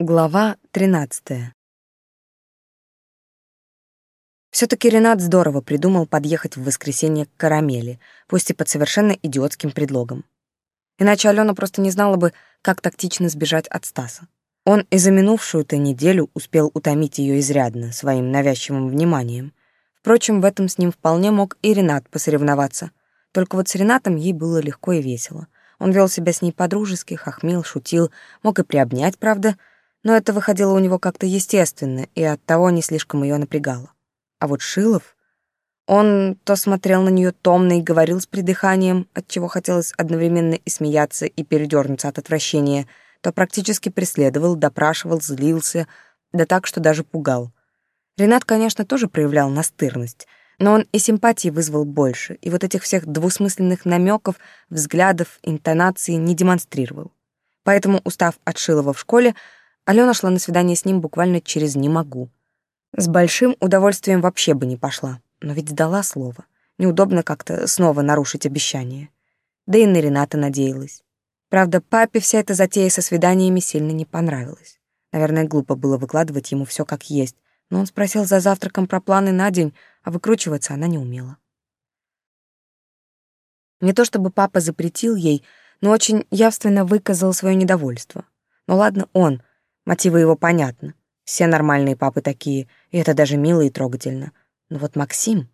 Глава 13. Все-таки Ренат здорово придумал подъехать в воскресенье к Карамели, пусть и под совершенно идиотским предлогом. Иначе Алена просто не знала бы, как тактично сбежать от Стаса. Он и за минувшую-то неделю успел утомить ее изрядно своим навязчивым вниманием. Впрочем, в этом с ним вполне мог и Ренат посоревноваться. Только вот с Ренатом ей было легко и весело. Он вел себя с ней по-дружески, хохмил, шутил, мог и приобнять, правда, — но это выходило у него как-то естественно и оттого не слишком ее напрягало. А вот Шилов... Он то смотрел на нее томно и говорил с придыханием, от чего хотелось одновременно и смеяться, и передернуться от отвращения, то практически преследовал, допрашивал, злился, да так, что даже пугал. Ренат, конечно, тоже проявлял настырность, но он и симпатии вызвал больше, и вот этих всех двусмысленных намеков, взглядов, интонаций не демонстрировал. Поэтому, устав от Шилова в школе, Алена шла на свидание с ним буквально через «не могу». С большим удовольствием вообще бы не пошла, но ведь дала слово. Неудобно как-то снова нарушить обещание. Да и на Рената надеялась. Правда, папе вся эта затея со свиданиями сильно не понравилась. Наверное, глупо было выкладывать ему все как есть, но он спросил за завтраком про планы на день, а выкручиваться она не умела. Не то чтобы папа запретил ей, но очень явственно выказал свое недовольство. Ну ладно, он — Мотивы его понятны. Все нормальные папы такие, и это даже мило и трогательно. Но вот Максим,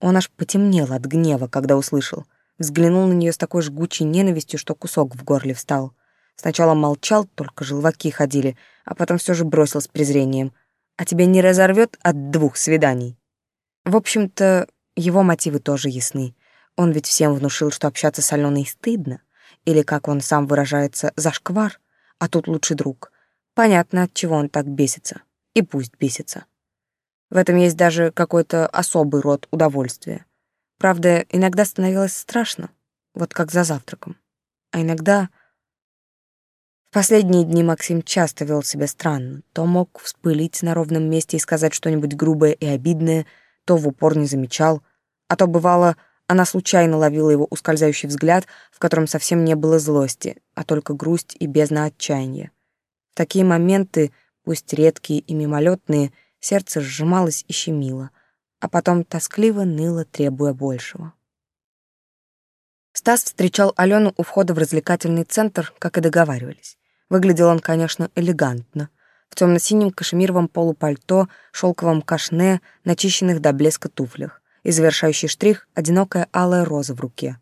он аж потемнел от гнева, когда услышал. Взглянул на нее с такой жгучей ненавистью, что кусок в горле встал. Сначала молчал, только желваки ходили, а потом все же бросил с презрением. «А тебя не разорвет от двух свиданий?» В общем-то, его мотивы тоже ясны. Он ведь всем внушил, что общаться с Аленой стыдно, или, как он сам выражается, зашквар, а тут лучший друг. Понятно, от чего он так бесится. И пусть бесится. В этом есть даже какой-то особый род удовольствия. Правда, иногда становилось страшно, вот как за завтраком. А иногда... В последние дни Максим часто вел себя странно. То мог вспылить на ровном месте и сказать что-нибудь грубое и обидное, то в упор не замечал, а то бывало, она случайно ловила его ускользающий взгляд, в котором совсем не было злости, а только грусть и бездна отчаяния. Такие моменты, пусть редкие и мимолетные, сердце сжималось и щемило, а потом тоскливо ныло, требуя большего. Стас встречал Алену у входа в развлекательный центр, как и договаривались. Выглядел он, конечно, элегантно. В темно-синем кашемировом полупальто, шелковом кашне, начищенных до блеска туфлях. И завершающий штрих — одинокая алая роза в руке.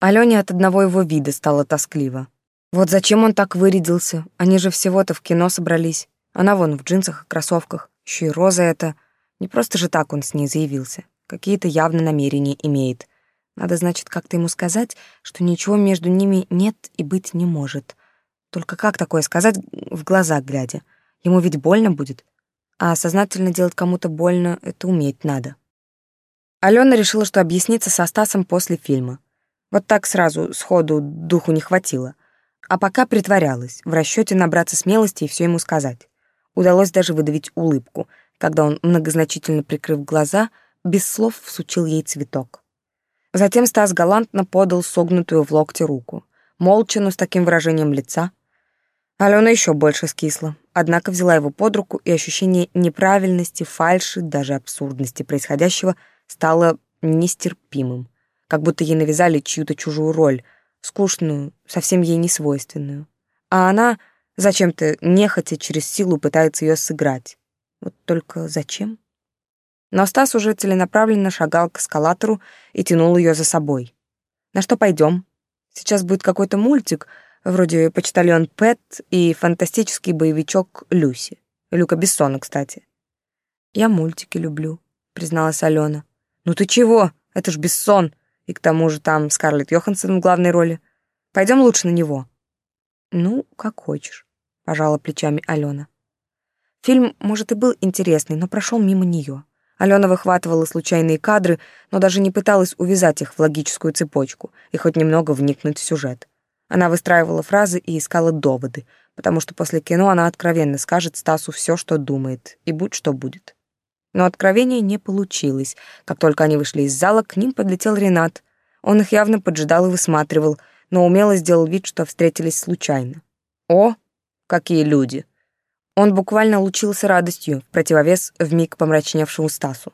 Алене от одного его вида стало тоскливо. Вот зачем он так вырядился? Они же всего-то в кино собрались. Она вон в джинсах и кроссовках. Еще и роза это. Не просто же так он с ней заявился. Какие-то явно намерения имеет. Надо, значит, как-то ему сказать, что ничего между ними нет и быть не может. Только как такое сказать в глаза глядя? Ему ведь больно будет. А сознательно делать кому-то больно — это уметь надо. Алена решила, что объясниться со Стасом после фильма. Вот так сразу, сходу, духу не хватило — а пока притворялась, в расчете набраться смелости и все ему сказать. Удалось даже выдавить улыбку, когда он, многозначительно прикрыв глаза, без слов всучил ей цветок. Затем Стас галантно подал согнутую в локте руку. Молча, но с таким выражением лица. Алена еще больше скисла, однако взяла его под руку, и ощущение неправильности, фальши, даже абсурдности происходящего стало нестерпимым. Как будто ей навязали чью-то чужую роль — скучную, совсем ей не свойственную. А она зачем-то нехотя через силу пытается ее сыграть. Вот только зачем? Но Стас уже целенаправленно шагал к эскалатору и тянул ее за собой. «На что пойдем? Сейчас будет какой-то мультик, вроде «Почтальон Пэт» и фантастический боевичок Люси. Люка Бессона, кстати. «Я мультики люблю», — призналась Алена. «Ну ты чего? Это ж Бессон. И к тому же там Скарлетт Йоханссон в главной роли. Пойдем лучше на него». «Ну, как хочешь», — пожала плечами Алена. Фильм, может, и был интересный, но прошел мимо нее. Алена выхватывала случайные кадры, но даже не пыталась увязать их в логическую цепочку и хоть немного вникнуть в сюжет. Она выстраивала фразы и искала доводы, потому что после кино она откровенно скажет Стасу все, что думает, и будь что будет. Но откровения не получилось. Как только они вышли из зала, к ним подлетел Ренат. Он их явно поджидал и высматривал, но умело сделал вид, что встретились случайно. «О, какие люди!» Он буквально лучился радостью, в противовес вмиг помрачневшему Стасу.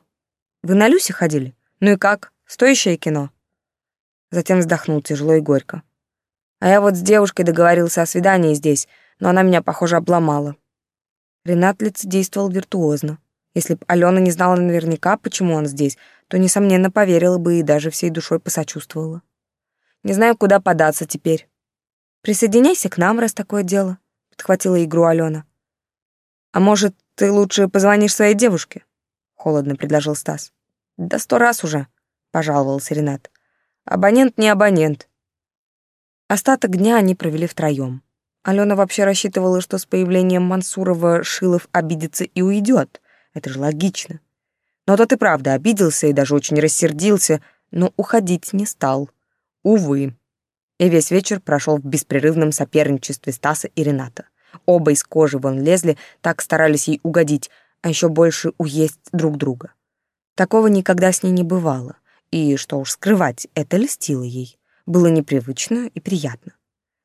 «Вы на Люсе ходили? Ну и как? Стоящее кино?» Затем вздохнул тяжело и горько. «А я вот с девушкой договорился о свидании здесь, но она меня, похоже, обломала». Ренат лицедействовал виртуозно. Если б Алена не знала наверняка, почему он здесь, то, несомненно, поверила бы и даже всей душой посочувствовала. «Не знаю, куда податься теперь». «Присоединяйся к нам, раз такое дело», — подхватила игру Алена. «А может, ты лучше позвонишь своей девушке?» — холодно предложил Стас. «Да сто раз уже», — пожаловался Ренат. «Абонент не абонент». Остаток дня они провели втроем. Алена вообще рассчитывала, что с появлением Мансурова Шилов обидится и уйдет. Это же логично. Но тот и правда обиделся и даже очень рассердился, но уходить не стал. Увы. И весь вечер прошел в беспрерывном соперничестве Стаса и Рената. Оба из кожи вон лезли, так старались ей угодить, а еще больше уесть друг друга. Такого никогда с ней не бывало. И, что уж скрывать, это льстило ей. Было непривычно и приятно.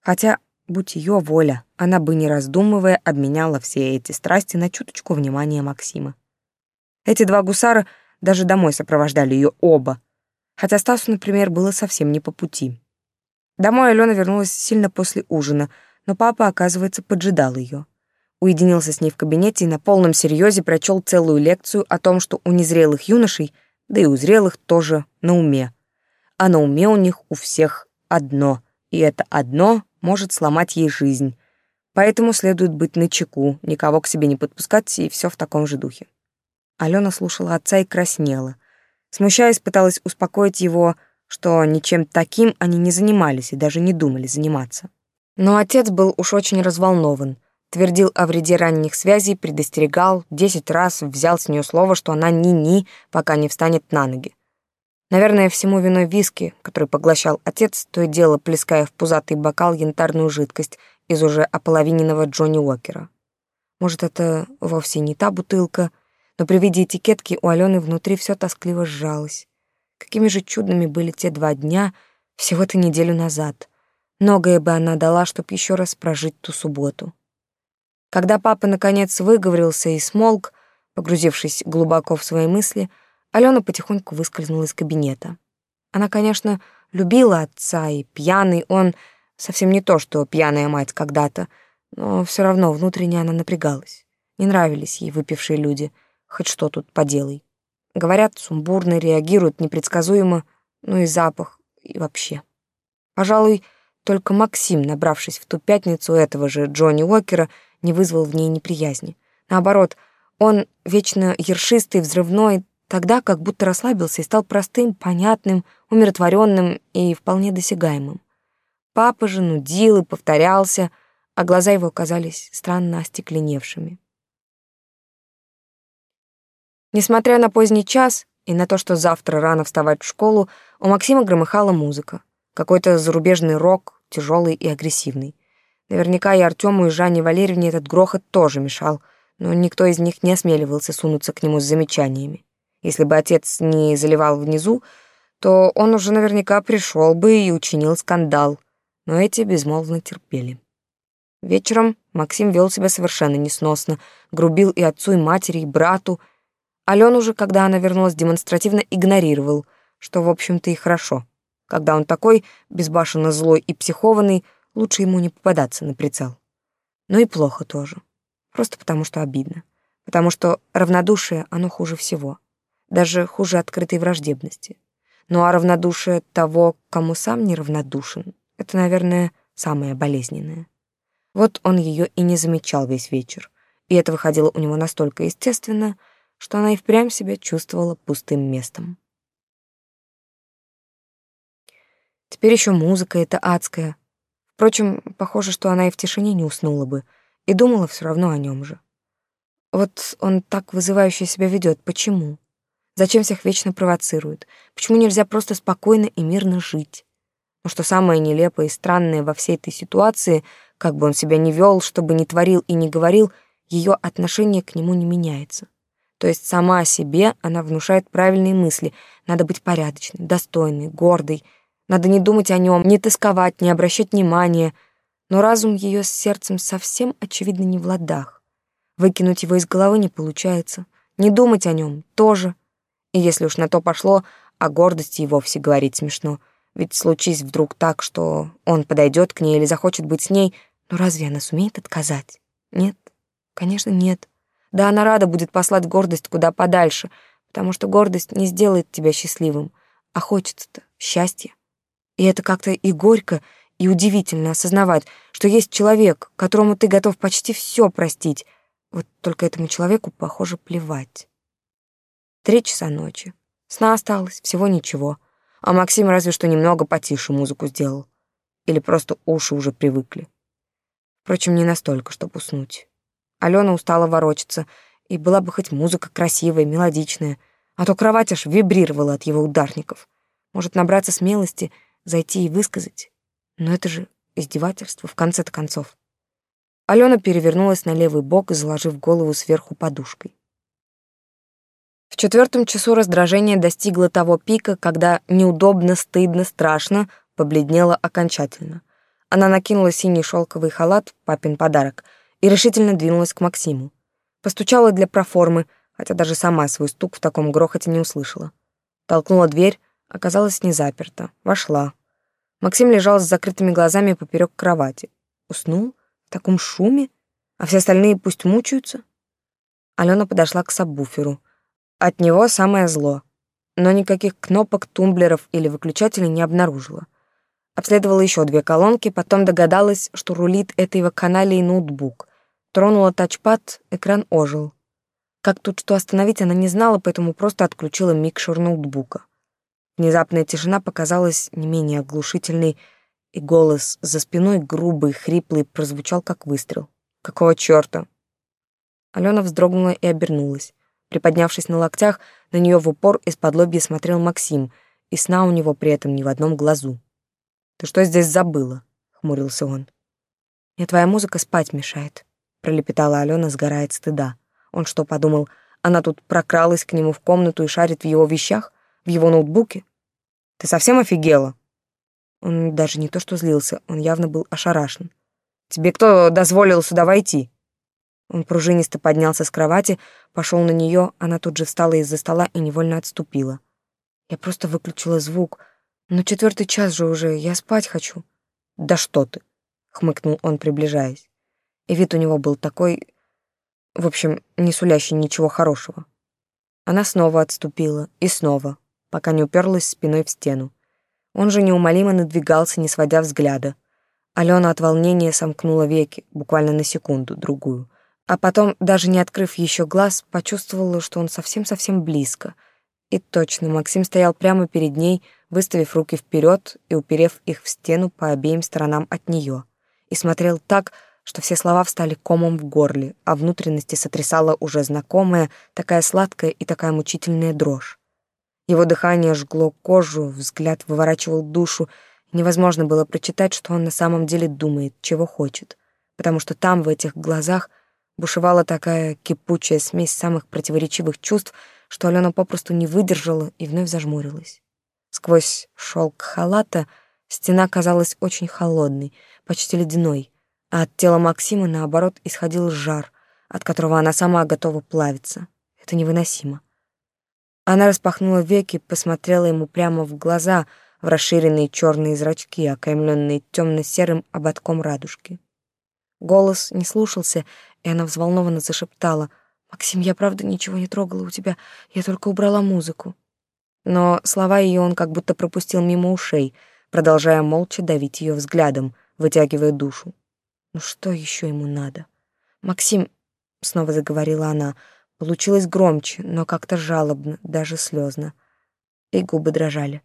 Хотя, будь ее воля, она бы, не раздумывая, обменяла все эти страсти на чуточку внимания Максима. Эти два гусара даже домой сопровождали ее оба, хотя Стасу, например, было совсем не по пути. Домой Алена вернулась сильно после ужина — но папа, оказывается, поджидал ее. Уединился с ней в кабинете и на полном серьезе прочел целую лекцию о том, что у незрелых юношей, да и у зрелых тоже на уме. А на уме у них у всех одно, и это одно может сломать ей жизнь. Поэтому следует быть начеку, никого к себе не подпускать и все в таком же духе. Алена слушала отца и краснела. Смущаясь, пыталась успокоить его, что ничем таким они не занимались и даже не думали заниматься. Но отец был уж очень разволнован, твердил о вреде ранних связей, предостерегал, десять раз взял с нее слово, что она ни-ни, пока не встанет на ноги. Наверное, всему виной виски, который поглощал отец, то и дело плеская в пузатый бокал янтарную жидкость из уже ополовиненного Джонни Уокера. Может, это вовсе не та бутылка, но при виде этикетки у Алены внутри все тоскливо сжалось. Какими же чудными были те два дня всего-то неделю назад — Многое бы она дала, чтобы еще раз прожить ту субботу. Когда папа наконец выговорился и смолк, погрузившись глубоко в свои мысли, Алена потихоньку выскользнула из кабинета. Она, конечно, любила отца, и пьяный он совсем не то, что пьяная мать когда-то, но все равно внутренне она напрягалась. Не нравились ей выпившие люди, хоть что тут поделай. Говорят, сумбурно, реагируют непредсказуемо, ну и запах, и вообще. Пожалуй, только Максим, набравшись в ту пятницу этого же Джонни Уокера, не вызвал в ней неприязни. Наоборот, он вечно ершистый, взрывной, тогда как будто расслабился и стал простым, понятным, умиротворенным и вполне досягаемым. Папа же нудил и повторялся, а глаза его казались странно остекленевшими. Несмотря на поздний час и на то, что завтра рано вставать в школу, у Максима громыхала музыка. Какой-то зарубежный рок, тяжелый и агрессивный. Наверняка и Артему, и Жанне Валерьевне этот грохот тоже мешал, но никто из них не осмеливался сунуться к нему с замечаниями. Если бы отец не заливал внизу, то он уже наверняка пришел бы и учинил скандал, но эти безмолвно терпели. Вечером Максим вел себя совершенно несносно, грубил и отцу, и матери, и брату. Алену же, когда она вернулась, демонстративно игнорировал, что, в общем-то, и хорошо. Когда он такой, безбашенно злой и психованный, лучше ему не попадаться на прицел. Но и плохо тоже. Просто потому, что обидно. Потому что равнодушие, оно хуже всего. Даже хуже открытой враждебности. Ну а равнодушие того, кому сам неравнодушен, это, наверное, самое болезненное. Вот он ее и не замечал весь вечер. И это выходило у него настолько естественно, что она и впрямь себя чувствовала пустым местом. Теперь еще музыка эта адская. Впрочем, похоже, что она и в тишине не уснула бы, и думала все равно о нем же. Вот он так вызывающе себя ведет. Почему? Зачем всех вечно провоцирует? Почему нельзя просто спокойно и мирно жить? Но что самое нелепое и странное во всей этой ситуации, как бы он себя ни вел, что бы ни творил и ни говорил, ее отношение к нему не меняется. То есть сама о себе она внушает правильные мысли. Надо быть порядочной, достойной, гордой — надо не думать о нем, не тосковать, не обращать внимания. Но разум ее с сердцем совсем, очевидно, не в ладах. Выкинуть его из головы не получается. Не думать о нем тоже. Если уж на то пошло, о гордости и вовсе говорить смешно. Ведь случись вдруг так, что он подойдет к ней или захочет быть с ней, ну разве она сумеет отказать? Нет, конечно, нет. Да она рада будет послать гордость куда подальше, потому что гордость не сделает тебя счастливым, а хочется-то счастья. И это как-то и горько, и удивительно осознавать, что есть человек, которому ты готов почти все простить, вот только этому человеку, похоже, плевать. Три часа ночи. Сна осталось, всего ничего. А Максим разве что немного потише музыку сделал. Или просто уши уже привыкли. Впрочем, не настолько, чтобы уснуть. Алена устала ворочаться, и была бы хоть музыка красивая, мелодичная, а то кровать аж вибрировала от его ударников. Может, набраться смелости, зайти и высказать. Но это же издевательство, в конце-то концов. Алена перевернулась на левый бок, заложив голову сверху подушкой. Четвертом часу раздражение достигло того пика, когда неудобно, стыдно, страшно побледнела окончательно. Она накинула синий шелковый халат, папин подарок, и решительно двинулась к Максиму. Постучала для проформы, хотя даже сама свой стук в таком грохоте не услышала. Толкнула дверь, оказалась не заперта. Вошла. Максим лежал с закрытыми глазами поперек кровати. Уснул? В таком шуме? А все остальные пусть мучаются? Алена подошла к сабвуферу. От него самое зло. Но никаких кнопок, тумблеров или выключателей не обнаружила. Обследовала еще две колонки, потом догадалась, что рулит этой вакханалией ноутбук. Тронула тачпад, экран ожил. Как тут что остановить, она не знала, поэтому просто отключила микшер ноутбука. Внезапная тишина показалась не менее оглушительной, и голос за спиной, грубый, хриплый, прозвучал как выстрел. «Какого чёрта?» Алена вздрогнула и обернулась. Приподнявшись на локтях, на нее в упор из-под лобья смотрел Максим, и сна у него при этом ни в одном глазу. «Ты что здесь забыла?» — хмурился он. «Мне твоя музыка спать мешает», — пролепетала Алена, сгорая от стыда. Он что, подумал, она тут прокралась к нему в комнату и шарит в его вещах, в его ноутбуке? Ты совсем офигела?» Он даже не то что злился, он явно был ошарашен. «Тебе кто дозволил сюда войти?» Он пружинисто поднялся с кровати, пошел на нее, она тут же встала из-за стола и невольно отступила. Я просто выключила звук. Но четвертый час же уже, я спать хочу. Да что ты, хмыкнул он, приближаясь. И вид у него был такой, в общем, не сулящий ничего хорошего. Она снова отступила, и снова, пока не уперлась спиной в стену. Он же неумолимо надвигался, не сводя взгляда. Алена от волнения сомкнула веки, буквально на секунду, другую — а потом, даже не открыв еще глаз, почувствовала, что он совсем-совсем близко. И точно, Максим стоял прямо перед ней, выставив руки вперед и уперев их в стену по обеим сторонам от нее, и смотрел так, что все слова встали комом в горле, а внутренности сотрясала уже знакомая, такая сладкая и такая мучительная дрожь. Его дыхание жгло кожу, взгляд выворачивал душу, невозможно было прочитать, что он на самом деле думает, чего хочет, потому что там, в этих глазах, Бушевала такая кипучая смесь самых противоречивых чувств, что Алена попросту не выдержала и вновь зажмурилась. Сквозь шелк халата стена казалась очень холодной, почти ледяной, а от тела Максима, наоборот, исходил жар, от которого она сама готова плавиться. Это невыносимо. Она распахнула веки, посмотрела ему прямо в глаза, в расширенные черные зрачки, окаймленные темно-серым ободком радужки. Голос не слушался, и она взволнованно зашептала. «Максим, я правда ничего не трогала у тебя, я только убрала музыку». Но слова ее он как будто пропустил мимо ушей, продолжая молча давить ее взглядом, вытягивая душу. «Ну что еще ему надо?» «Максим», — снова заговорила она, — получилось громче, но как-то жалобно, даже слезно. И губы дрожали.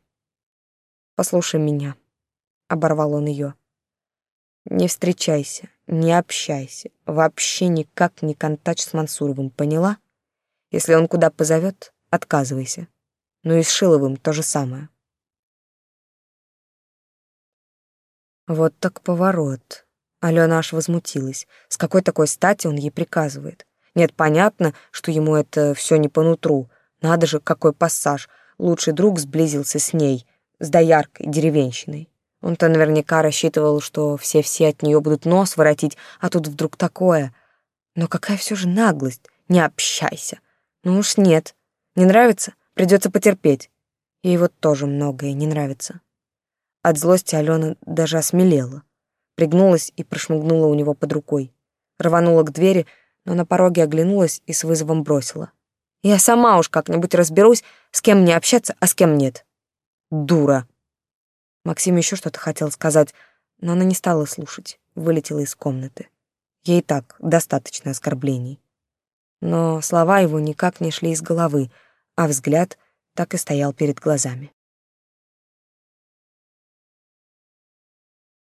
«Послушай меня», — оборвал он ее. «Не встречайся, не общайся, вообще никак не контакт с Мансуровым, поняла? Если он куда позовет, отказывайся. Ну и с Шиловым то же самое. Вот так поворот. Алена аж возмутилась. С какой такой стати он ей приказывает? Нет, понятно, что ему это все не по нутру. Надо же, какой пассаж. Лучший друг сблизился с ней, с дояркой, деревенщиной. Он-то наверняка рассчитывал, что все-все от нее будут нос воротить, а тут вдруг такое. Но какая все же наглость. Не общайся. Ну уж нет. Не нравится? Придется потерпеть. Ей вот тоже многое не нравится. От злости Алена даже осмелела. Пригнулась и прошмыгнула у него под рукой. Рванула к двери, но на пороге оглянулась и с вызовом бросила. «Я сама уж как-нибудь разберусь, с кем мне общаться, а с кем нет». «Дура!» Максим еще что-то хотел сказать, но она не стала слушать, вылетела из комнаты. Ей так достаточно оскорблений. Но слова его никак не шли из головы, а взгляд так и стоял перед глазами.